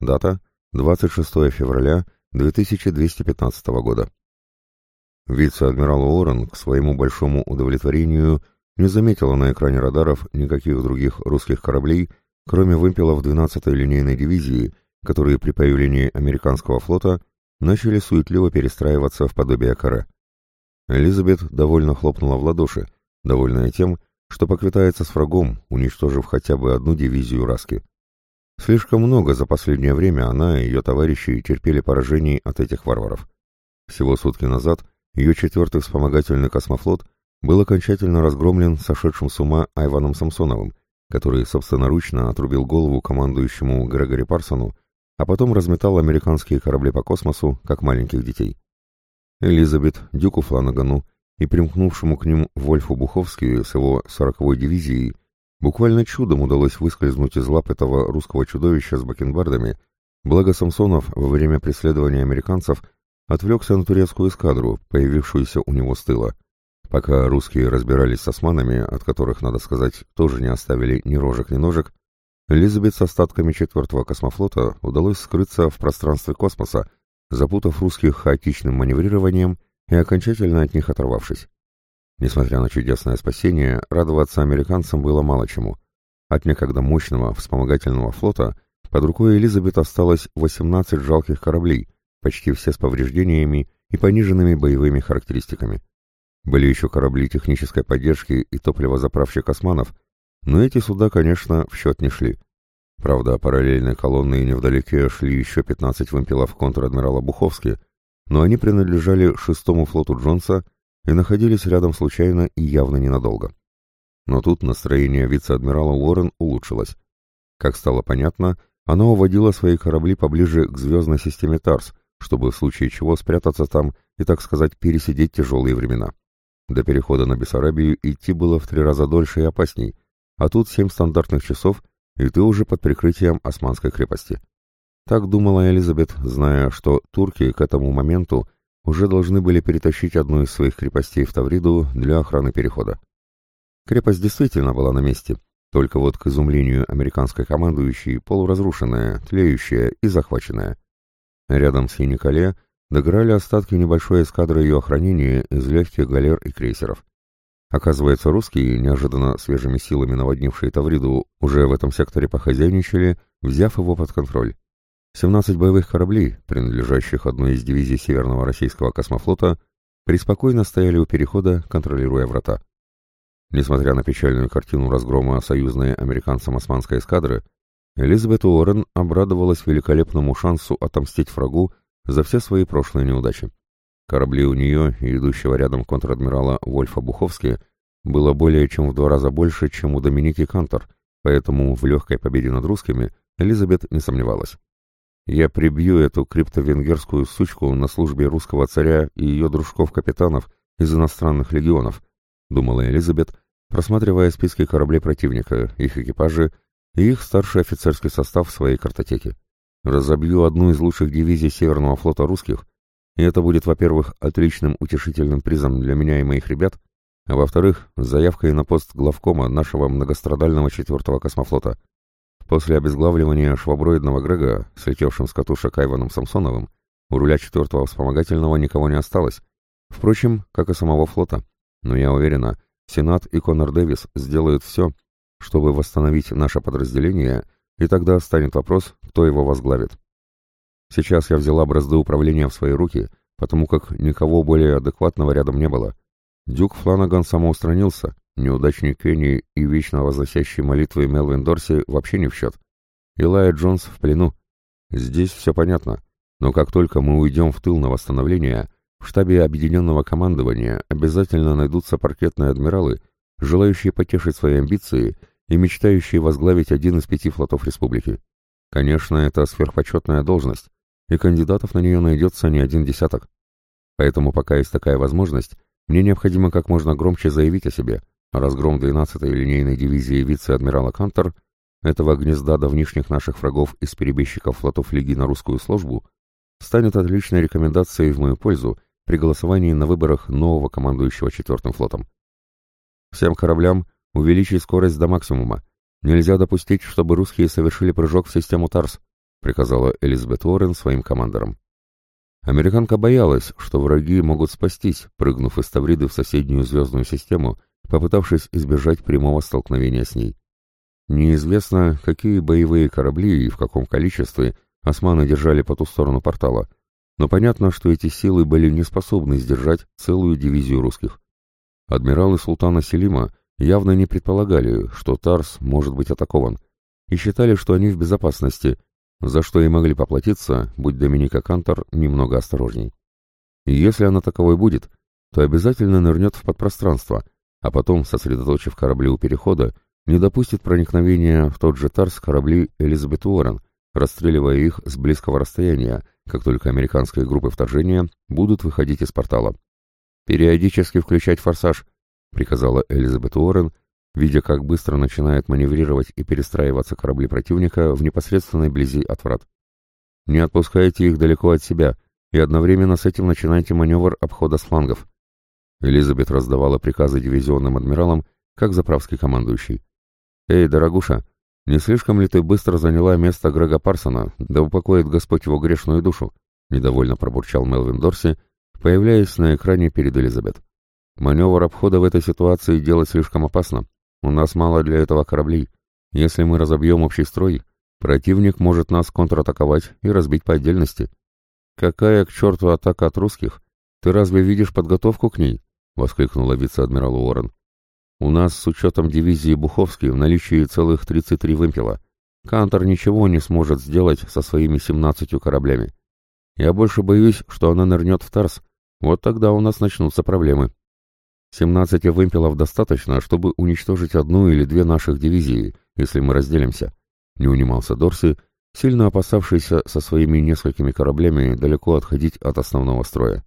Дата – 26 февраля 2215 года. Вице-адмирал Уоррен, к своему большому удовлетворению, не заметила на экране радаров никаких других русских кораблей, кроме вымпелов 12-й линейной дивизии, которые при появлении американского флота начали суетливо перестраиваться в подобие каре. Элизабет довольно хлопнула в ладоши, довольная тем, что поквитается с врагом, уничтожив хотя бы одну дивизию Раски. Слишком много за последнее время она и ее товарищи терпели поражений от этих варваров. Всего сутки назад ее четвертый вспомогательный космофлот был окончательно разгромлен сошедшим с ума Айваном Самсоновым, который собственноручно отрубил голову командующему Грегори Парсону, а потом разметал американские корабли по космосу, как маленьких детей. Элизабет, Дюку Фланагану и примкнувшему к ним Вольфу Буховскию с его 40-й дивизией Буквально чудом удалось выскользнуть из лап этого русского чудовища с бакенбардами, благо Самсонов во время преследования американцев отвлекся на турецкую эскадру, появившуюся у него с тыла. Пока русские разбирались с османами, от которых, надо сказать, тоже не оставили ни рожек, ни ножек, Лизабет с остатками четвертого космофлота удалось скрыться в пространстве космоса, запутав русских хаотичным маневрированием и окончательно от них оторвавшись. Несмотря на чудесное спасение, радоваться американцам было мало чему. От некогда мощного вспомогательного флота под рукой Элизабет осталось 18 жалких кораблей, почти все с повреждениями и пониженными боевыми характеристиками. Были еще корабли технической поддержки и топливозаправщик «Османов», но эти суда, конечно, в счет не шли. Правда, параллельные колонны и невдалеке шли еще 15 вымпелов контр-адмирала Буховски, но они принадлежали шестому флоту Джонса – и находились рядом случайно и явно ненадолго. Но тут настроение вице-адмирала Уоррен улучшилось. Как стало понятно, оно уводило свои корабли поближе к звездной системе Тарс, чтобы в случае чего спрятаться там и, так сказать, пересидеть тяжелые времена. До перехода на Бессарабию идти было в три раза дольше и опасней, а тут семь стандартных часов, и ты уже под прикрытием Османской крепости. Так думала Элизабет, зная, что турки к этому моменту уже должны были перетащить одну из своих крепостей в Тавриду для охраны перехода. Крепость действительно была на месте, только вот к изумлению американской командующей полуразрушенная, тлеющая и захваченная. Рядом с Яникале дограли остатки небольшой эскадры ее охранения из легких галер и крейсеров. Оказывается, русские, неожиданно свежими силами наводнившие Тавриду, уже в этом секторе похозяйничали, взяв его под контроль. 17 боевых кораблей, принадлежащих одной из дивизий Северного российского космофлота, преспокойно стояли у перехода, контролируя врата. Несмотря на печальную картину разгрома союзной американцам османской эскадры, Элизабет Уоррен обрадовалась великолепному шансу отомстить врагу за все свои прошлые неудачи. Корабли у нее и идущего рядом контр-адмирала Вольфа Буховски было более чем в два раза больше, чем у Доминики Кантор, поэтому в легкой победе над русскими Элизабет не сомневалась. Я прибью эту криптовенгерскую сучку на службе русского царя и ее дружков-капитанов из иностранных легионов, думала Элизабет, просматривая списки кораблей противника, их экипажи и их старший офицерский состав в своей картотеке. Разобью одну из лучших дивизий Северного флота русских, и это будет, во-первых, отличным утешительным призом для меня и моих ребят, а во-вторых, заявкой на пост главкома нашего многострадального четвертого космофлота — После обезглавливания шваброидного Грега, слетевшим с катушек Айваном Самсоновым, у руля четвертого вспомогательного никого не осталось. Впрочем, как и самого флота. Но я уверена, Сенат и Конор Дэвис сделают все, чтобы восстановить наше подразделение, и тогда станет вопрос, кто его возглавит. Сейчас я взяла бразды управления в свои руки, потому как никого более адекватного рядом не было. Дюк Фланаган самоустранился, Неудачник Кенни и вечно возносящий молитвы Мелвин Дорси вообще не в счет. Илая Джонс в плену. Здесь все понятно, но как только мы уйдем в тыл на восстановление, в штабе объединенного командования обязательно найдутся паркетные адмиралы, желающие потешить свои амбиции и мечтающие возглавить один из пяти флотов республики. Конечно, это сверхпочетная должность, и кандидатов на нее найдется не один десяток. Поэтому пока есть такая возможность, мне необходимо как можно громче заявить о себе, Разгром 12-й линейной дивизии вице-адмирала Кантер, этого гнезда давнишних наших врагов из перебежчиков флотов Лиги на русскую службу, станет отличной рекомендацией в мою пользу при голосовании на выборах нового командующего четвертым флотом. Всем кораблям увеличить скорость до максимума. Нельзя допустить, чтобы русские совершили прыжок в систему ТАРС, приказала Элизабет Уоррен своим командирам. Американка боялась, что враги могут спастись, прыгнув из Тавриды в соседнюю звездную систему – попытавшись избежать прямого столкновения с ней. Неизвестно, какие боевые корабли и в каком количестве османы держали по ту сторону портала, но понятно, что эти силы были не способны сдержать целую дивизию русских. Адмиралы султана Селима явно не предполагали, что Тарс может быть атакован, и считали, что они в безопасности, за что и могли поплатиться, будь Доминика Кантор немного осторожней. И если она таковой будет, то обязательно нырнет в подпространство – а потом сосредоточив корабли у перехода, не допустит проникновения в тот же Тарс корабли Элизабет Уоррен, расстреливая их с близкого расстояния, как только американские группы вторжения будут выходить из портала. «Периодически включать форсаж», — приказала Элизабет Уоррен, видя, как быстро начинают маневрировать и перестраиваться корабли противника в непосредственной близи от врат. «Не отпускайте их далеко от себя», — и одновременно с этим начинайте маневр обхода с флангов. Элизабет раздавала приказы дивизионным адмиралам, как заправский командующий. «Эй, дорогуша, не слишком ли ты быстро заняла место Грега Парсона, да упокоит Господь его грешную душу?» — недовольно пробурчал Мелвин Дорси, появляясь на экране перед Элизабет. «Маневр обхода в этой ситуации делать слишком опасно. У нас мало для этого кораблей. Если мы разобьем общий строй, противник может нас контратаковать и разбить по отдельности. Какая к черту атака от русских? Ты разве видишь подготовку к ней?» воскликнула вице-адмирал Уоррен. «У нас, с учетом дивизии Буховский, в наличии целых 33 вымпела. Кантор ничего не сможет сделать со своими 17 кораблями. Я больше боюсь, что она нырнет в Тарс. Вот тогда у нас начнутся проблемы». 17 вымпелов достаточно, чтобы уничтожить одну или две наших дивизии, если мы разделимся», — не унимался Дорси, сильно опасавшийся со своими несколькими кораблями далеко отходить от основного строя.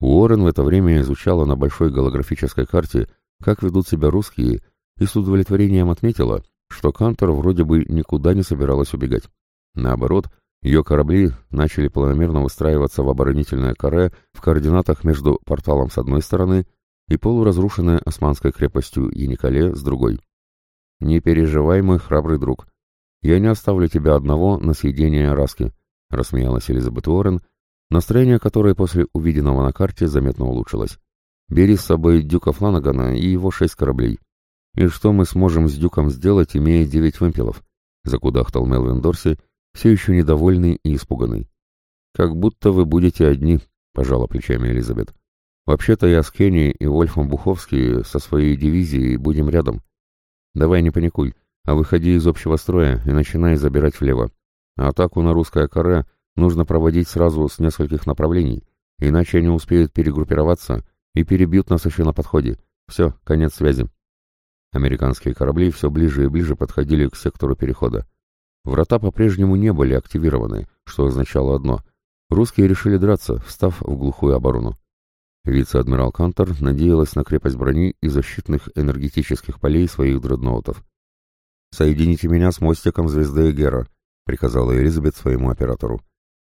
Уоррен в это время изучала на большой голографической карте, как ведут себя русские, и с удовлетворением отметила, что Кантор вроде бы никуда не собиралась убегать. Наоборот, ее корабли начали планомерно выстраиваться в оборонительное каре в координатах между порталом с одной стороны и полуразрушенной османской крепостью Яникале с другой. «Не переживай, мой храбрый друг. Я не оставлю тебя одного на съедение Раски», — рассмеялась Элизабет Уоррен Настроение которой после увиденного на карте заметно улучшилось. Бери с собой Дюка Фланагана и его шесть кораблей. И что мы сможем с Дюком сделать, имея девять вымпелов? Закудахтал Мелвин Дорси, все еще недовольный и испуганный. «Как будто вы будете одни», — пожала плечами Элизабет. «Вообще-то я с Кенни и Вольфом Буховский со своей дивизией будем рядом. Давай не паникуй, а выходи из общего строя и начинай забирать влево. Атаку на русское каре — нужно проводить сразу с нескольких направлений, иначе они успеют перегруппироваться и перебьют нас еще на подходе. Все, конец связи. Американские корабли все ближе и ближе подходили к сектору перехода. Врата по-прежнему не были активированы, что означало одно. Русские решили драться, встав в глухую оборону. Вице-адмирал Кантор надеялась на крепость брони и защитных энергетических полей своих дредноутов. «Соедините меня с мостиком звезды Гера, — приказала Элизабет своему оператору.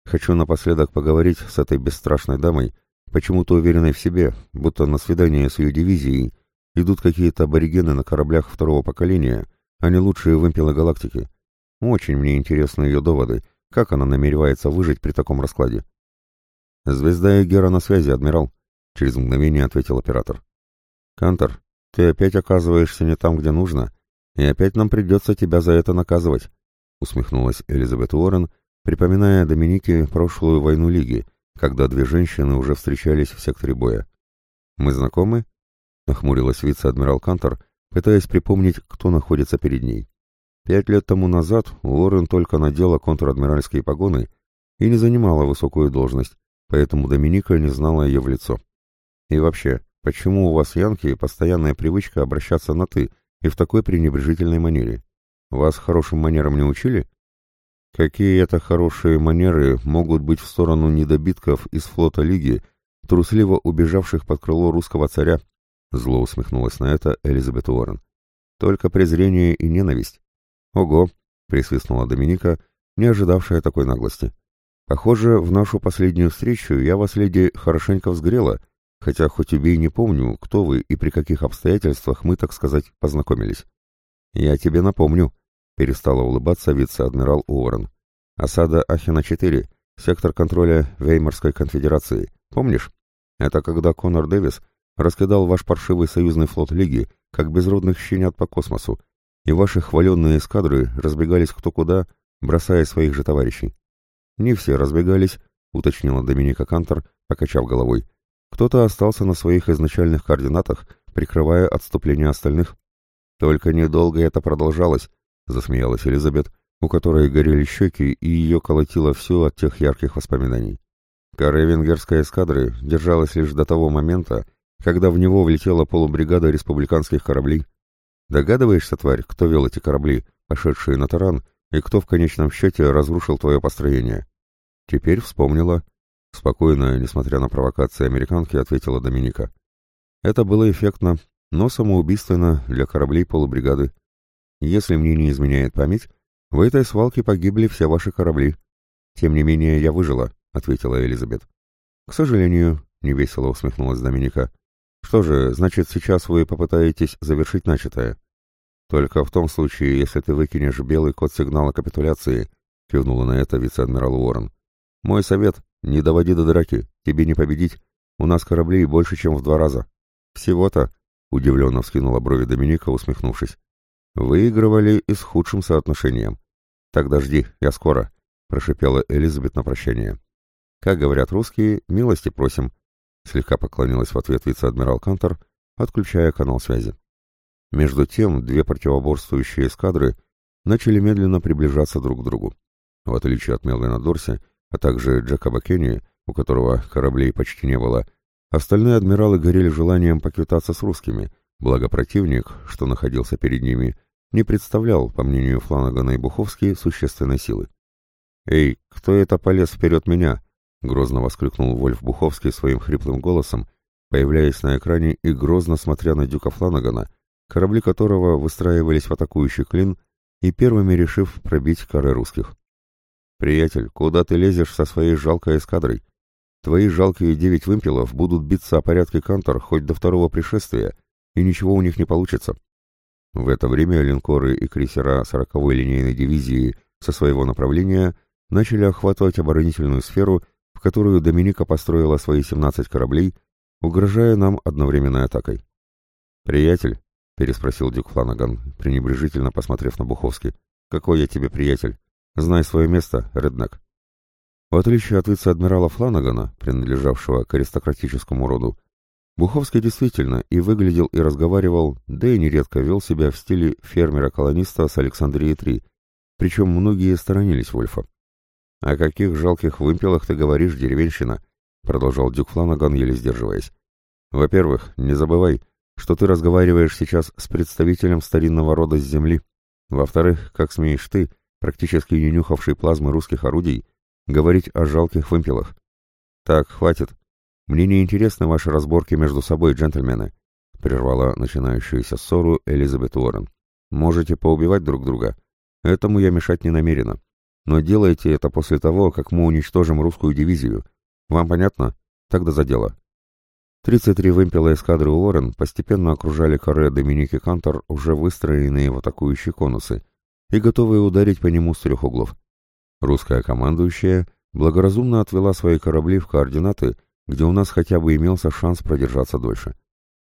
Хочу напоследок поговорить с этой бесстрашной дамой, почему-то уверенной в себе, будто на свидание с ее дивизией идут какие-то аборигены на кораблях второго поколения, а не лучшие вымпелы галактики. Очень мне интересны ее доводы, как она намеревается выжить при таком раскладе. «Звезда Эгера на связи, адмирал», — через мгновение ответил оператор. «Кантор, ты опять оказываешься не там, где нужно, и опять нам придется тебя за это наказывать», — усмехнулась Элизабет Уоррен, припоминая Доминике прошлую войну Лиги, когда две женщины уже встречались в секторе боя. «Мы знакомы?» — нахмурилась вице-адмирал Кантор, пытаясь припомнить, кто находится перед ней. Пять лет тому назад Уоррен только надела контр-адмиральские погоны и не занимала высокую должность, поэтому Доминика не знала ее в лицо. «И вообще, почему у вас, Янки, постоянная привычка обращаться на «ты» и в такой пренебрежительной манере? Вас хорошим манерам не учили?» Какие это хорошие манеры могут быть в сторону недобитков из флота Лиги, трусливо убежавших под крыло русского царя? Зло усмехнулась на это Элизабет Уоррен. Только презрение и ненависть. Ого, присвистнула Доминика, не ожидавшая такой наглости. Похоже, в нашу последнюю встречу я вас, леди, хорошенько взгрела, хотя хоть убей не помню, кто вы и при каких обстоятельствах мы, так сказать, познакомились. Я тебе напомню, Перестала улыбаться вице-адмирал Уоррен. «Осада Ахина-4, сектор контроля Веймарской конфедерации. Помнишь? Это когда Конор Дэвис раскидал ваш паршивый союзный флот Лиги, как безродных щенят по космосу, и ваши хваленные эскадры разбегались кто куда, бросая своих же товарищей. Не все разбегались, уточнила Доминика Кантор, покачав головой. Кто-то остался на своих изначальных координатах, прикрывая отступление остальных. Только недолго это продолжалось, засмеялась Элизабет, у которой горели щеки, и ее колотило все от тех ярких воспоминаний. Каре венгерской эскадры держалась лишь до того момента, когда в него влетела полубригада республиканских кораблей. Догадываешься, тварь, кто вел эти корабли, пошедшие на таран, и кто в конечном счете разрушил твое построение? Теперь вспомнила. Спокойно, несмотря на провокации американки, ответила Доминика. Это было эффектно, но самоубийственно для кораблей полубригады. Если мне не изменяет память, в этой свалке погибли все ваши корабли. Тем не менее, я выжила, — ответила Элизабет. К сожалению, — невесело усмехнулась Доминика. Что же, значит, сейчас вы попытаетесь завершить начатое? Только в том случае, если ты выкинешь белый код сигнала капитуляции, — кивнула на это вице-адмирал Уоррен. Мой совет — не доводи до драки, тебе не победить. У нас кораблей больше, чем в два раза. Всего-то, — удивленно вскинула брови Доминика, усмехнувшись выигрывали и с худшим соотношением. «Тогда жди, я скоро», — прошипела Элизабет на прощание. «Как говорят русские, милости просим», — слегка поклонилась в ответ вице-адмирал Кантор, отключая канал связи. Между тем, две противоборствующие эскадры начали медленно приближаться друг к другу. В отличие от Мелвина Дорси, а также Джакоба Кенни, у которого кораблей почти не было, остальные адмиралы горели желанием поквитаться с русскими, благо противник, что находился перед ними, — не представлял, по мнению Фланагана и Буховски, существенной силы. «Эй, кто это полез вперед меня?» — грозно воскликнул Вольф Буховский своим хриплым голосом, появляясь на экране и грозно смотря на дюка Фланагана, корабли которого выстраивались в атакующий клин и первыми решив пробить коры русских. «Приятель, куда ты лезешь со своей жалкой эскадрой? Твои жалкие девять вымпелов будут биться о порядке кантор хоть до второго пришествия, и ничего у них не получится. В это время линкоры и крейсера 40-й линейной дивизии со своего направления начали охватывать оборонительную сферу, в которую Доминика построила свои 17 кораблей, угрожая нам одновременной атакой. «Приятель?» — переспросил Дюк Фланаган, пренебрежительно посмотрев на Буховский. «Какой я тебе приятель? Знай свое место, Реднак». В отличие от вице-адмирала Фланагана, принадлежавшего к аристократическому роду, Буховский действительно и выглядел, и разговаривал, да и нередко вел себя в стиле фермера-колониста с Александрии-3, причем многие сторонились Вольфа. «О каких жалких вымпелах ты говоришь, деревенщина?» — продолжал Дюк Фланаган, еле сдерживаясь. «Во-первых, не забывай, что ты разговариваешь сейчас с представителем старинного рода с земли. Во-вторых, как смеешь ты, практически не нюхавший плазмы русских орудий, говорить о жалких вымпелах? Так, хватит!» Мне неинтересны ваши разборки между собой, джентльмены», — прервала начинающуюся ссору Элизабет Уоррен. «Можете поубивать друг друга. Этому я мешать не намерена. Но делайте это после того, как мы уничтожим русскую дивизию. Вам понятно? Тогда за дело». 33 вымпела эскадры Уоррен постепенно окружали каре Доминики Кантор уже выстроенные в атакующие конусы и готовые ударить по нему с трех углов. Русская командующая благоразумно отвела свои корабли в координаты, где у нас хотя бы имелся шанс продержаться дольше.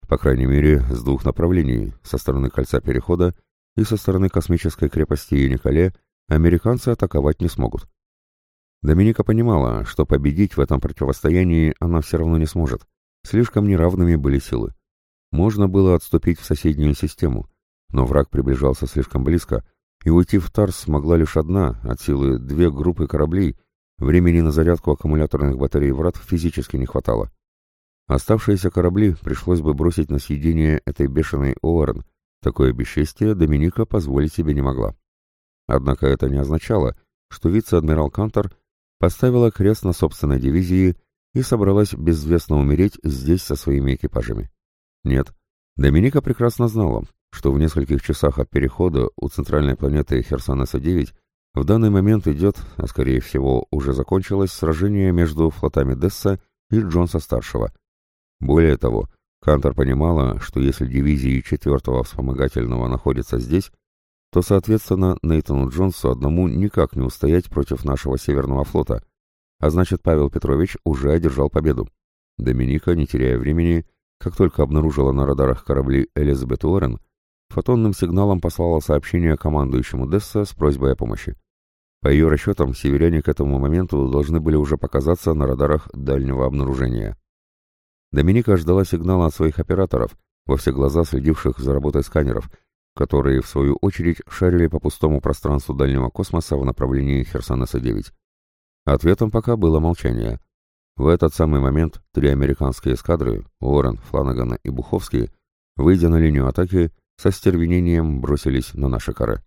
По крайней мере, с двух направлений, со стороны кольца перехода и со стороны космической крепости Юникале, американцы атаковать не смогут. Доминика понимала, что победить в этом противостоянии она все равно не сможет. Слишком неравными были силы. Можно было отступить в соседнюю систему, но враг приближался слишком близко, и уйти в Тарс смогла лишь одна, от силы две группы кораблей — Времени на зарядку а аккумуляторных батарей «Врат» физически не хватало. Оставшиеся корабли пришлось бы бросить на съедение этой бешеной Оорн. Такое бесчестие Доминика позволить себе не могла. Однако это не означало, что вице-адмирал Кантор поставила крест на собственной дивизии и собралась безвестно умереть здесь со своими экипажами. Нет, Доминика прекрасно знала, что в нескольких часах от перехода у центральной планеты Херсонеса-9 в данный момент идет, а скорее всего уже закончилось, сражение между флотами Десса и Джонса-старшего. Более того, Кантор понимала, что если дивизии 4-го вспомогательного находятся здесь, то, соответственно, Нейтану Джонсу одному никак не устоять против нашего Северного флота, а значит, Павел Петрович уже одержал победу. Доминика, не теряя времени, как только обнаружила на радарах корабли Элизабет Уоррен, Фотонным сигналом послала сообщение командующему Десса с просьбой о помощи. По ее расчетам, северяне к этому моменту должны были уже показаться на радарах дальнего обнаружения. Доминика ждала сигнала от своих операторов, во все глаза следивших за работой сканеров, которые, в свою очередь, шарили по пустому пространству дальнего космоса в направлении Херсонеса-9. Ответом пока было молчание. В этот самый момент три американские эскадры, Уоррен, Фланагана и Буховский, выйдя на линию атаки, со стервенением бросились на наши коры.